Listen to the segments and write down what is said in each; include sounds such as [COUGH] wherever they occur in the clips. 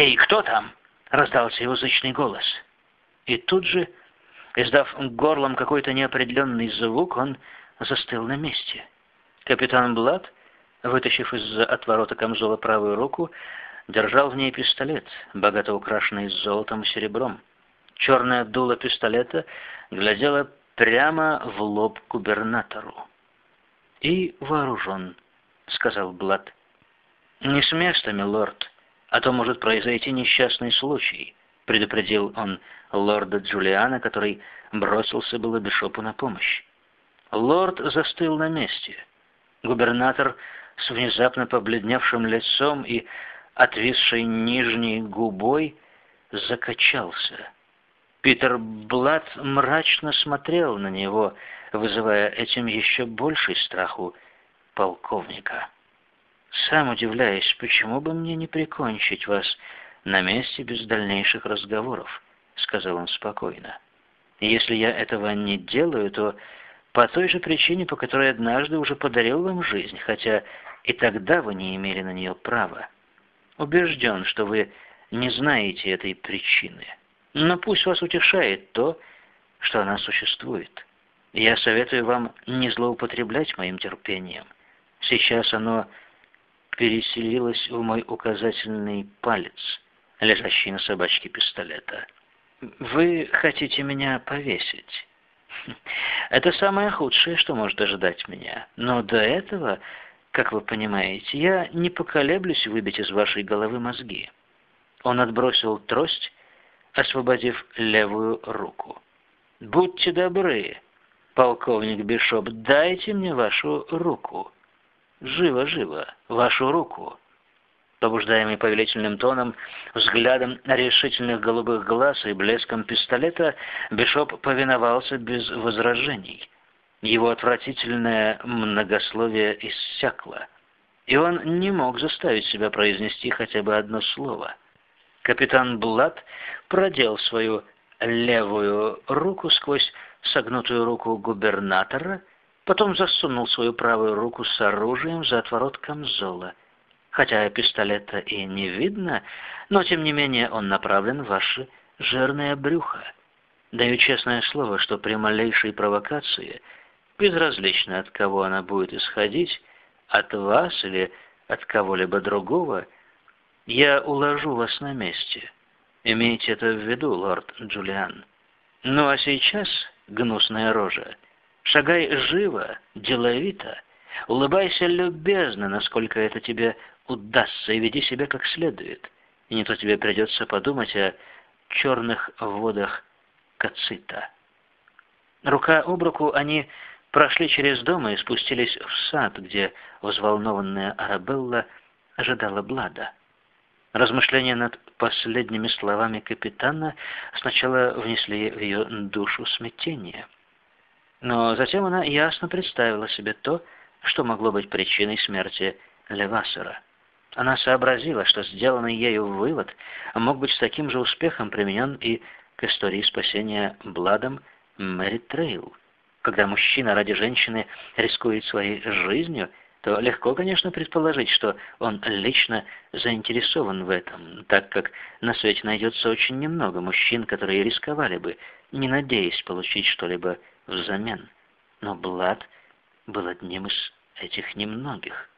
«Эй, кто там?» — раздался его зычный голос. И тут же, издав горлом какой-то неопределенный звук, он застыл на месте. Капитан Блад, вытащив из-за отворота камзола правую руку, держал в ней пистолет, богато украшенный золотом и серебром. Черное дуло пистолета глядело прямо в лоб губернатору. «И вооружен», — сказал Блад. «Не с места, милорд, а то может произойти несчастный случай», — предупредил он лорда Джулиана, который бросился было Бишопу на помощь. Лорд застыл на месте. Губернатор с внезапно побледневшим лицом и отвисшей нижней губой закачался. Питер Блад мрачно смотрел на него, вызывая этим еще больший страх у полковника. Сам удивляюсь, почему бы мне не прикончить вас на месте без дальнейших разговоров, сказал он спокойно. Если я этого не делаю, то по той же причине, по которой однажды уже подарил вам жизнь, хотя и тогда вы не имели на нее права. Убежден, что вы не знаете этой причины. Но пусть вас утешает то, что она существует. Я советую вам не злоупотреблять моим терпением. Сейчас оно переселилось в мой указательный палец, лежащий на собачке пистолета. Вы хотите меня повесить? [LAUGHS] Это самое худшее, что может ожидать меня. Но до этого, как вы понимаете, я не поколеблюсь выбить из вашей головы мозги. Он отбросил трость, освободив левую руку. «Будьте добры, полковник Бишоп, дайте мне вашу руку. Живо, живо, вашу руку». Побуждаемый повелительным тоном, взглядом решительных голубых глаз и блеском пистолета, Бишоп повиновался без возражений. Его отвратительное многословие иссякло, и он не мог заставить себя произнести хотя бы одно слово. Капитан Блад продел свою левую руку сквозь согнутую руку губернатора, потом засунул свою правую руку с оружием за отворот камзола — Хотя пистолета и не видно, но тем не менее он направлен в ваше жирное брюхо. Даю честное слово, что при малейшей провокации, безразлично от кого она будет исходить, от вас или от кого-либо другого, я уложу вас на месте. Имейте это в виду, лорд Джулиан. Ну а сейчас, гнусная рожа, шагай живо, деловито, улыбайся любезно, насколько это тебе удастся, и веди себя как следует. И не то тебе придется подумать о черных водах Кацита. Рука об руку они прошли через дом и спустились в сад, где взволнованная Арабелла ожидала Блада. Размышления над последними словами капитана сначала внесли в ее душу смятение. Но затем она ясно представила себе то, что могло быть причиной смерти Левасера. Она сообразила, что сделанный ею вывод мог быть с таким же успехом применен и к истории спасения Бладом Мэри Трейл. Когда мужчина ради женщины рискует своей жизнью, то легко, конечно, предположить, что он лично заинтересован в этом, так как на свете найдется очень немного мужчин, которые рисковали бы, не надеясь получить что-либо взамен. Но Блад был одним из этих немногих.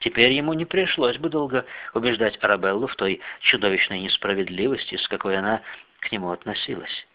Теперь ему не пришлось бы долго убеждать Арабеллу в той чудовищной несправедливости, с какой она к нему относилась.